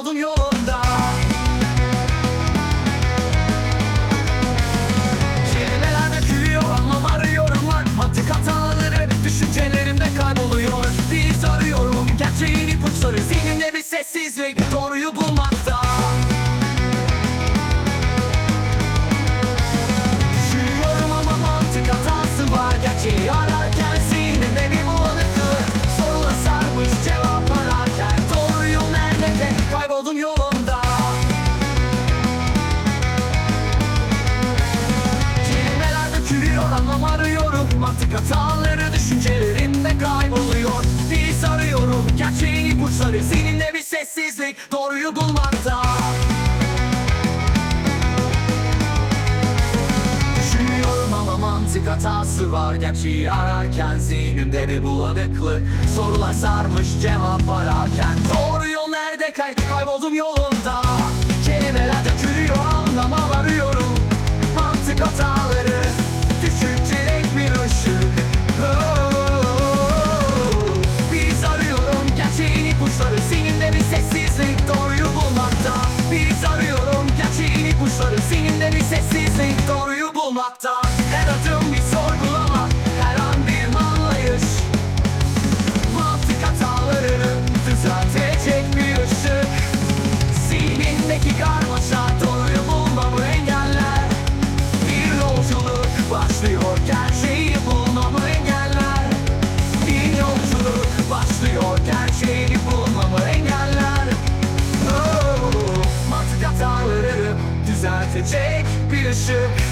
oldun yolunda. Çevreler dökülüyor anlam arıyorum Mantık hataları düşüncelerimde kayboluyor. Dil sarıyorum gerçeğin ipuçları. Zihnimde bir sessizlik. Tamam arıyorum artık hataları düşüncelerimde kayboluyor. Bir sarıyorum gerçeğini burçları Seninle bir sessizlik doğruyu bulmakta. Düşünüyorum ama mantık hatası var. Gerçeği ararken zihnimde bir bulanıklık. Sorular sarmış cevap ararken. Doğru yol nerede? Kay kayboldum yolu bulmakta Her adım bir sorgulama Her an bir anlayış. Mantık hatalarını düzeltecek bir ışık. Zihnindeki karmaşa doğruyu bulmamı engeller. Bir yolculuk başlıyor gerçeği bulmamı engeller. Bir yolculuk başlıyor gerçeği bulmamı engeller. Oh, Mantık hatalarını düzeltecek bir ışık